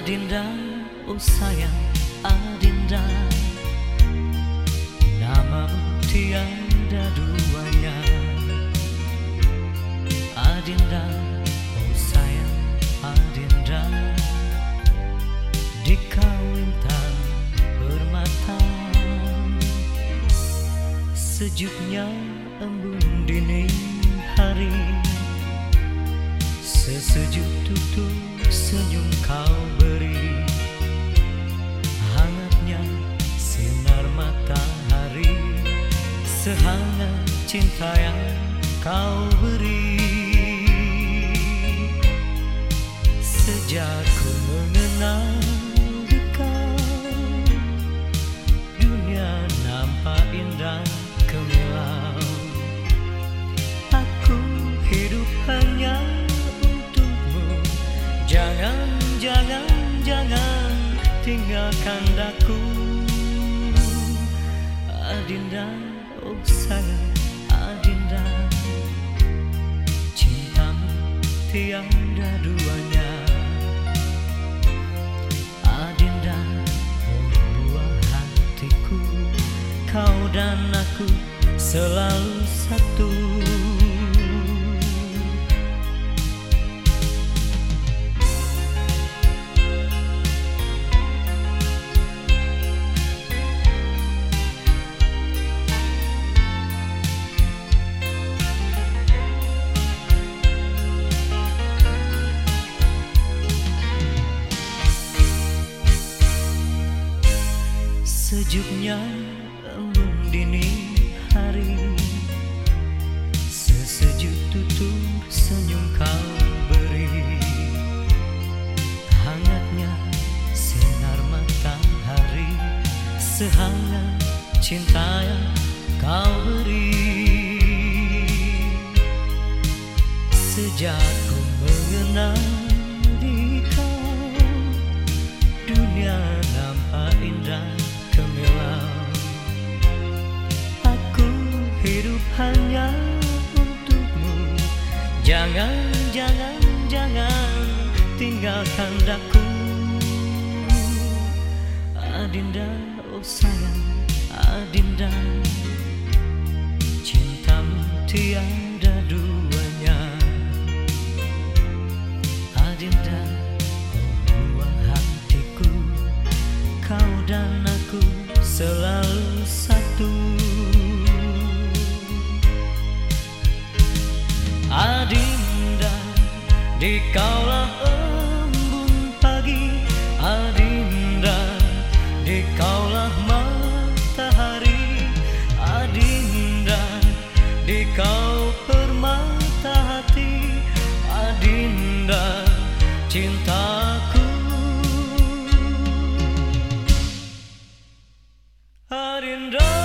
Adinda, oh sayang Adinda. Namamu tiada duanya. Adinda, oh sayang Adinda. Di kawintan bermata Sejuknya embun dini hari. Sesejuk tutup senyum kau Sehangat cinta yang kau beri. Sejak ku mengenal kau Dunia nampak indah kemilau. Aku hidup hanya Jangan, jangan, jangan tinggalkan daku Adinda, oh sayang Adinda Cintamu tiada duanya. Adinda, buah hatiku Kau dan aku selalu satu Sejuknya embun dini hari. Sesejuk tutur senyum kau beri. Hangatnya sinar matahari. Sehangat cinta yang kau beri. Sejak ku mengenal hanya untukmu. Jangan, jangan, jangan tinggalkan daku Adinda, oh sayang Adinda Cintamu tiada Dikaulah embun pagi Adinda. Dikaulah matahari Adinda. Dikau permata hati Adinda. Cintaku. Adinda.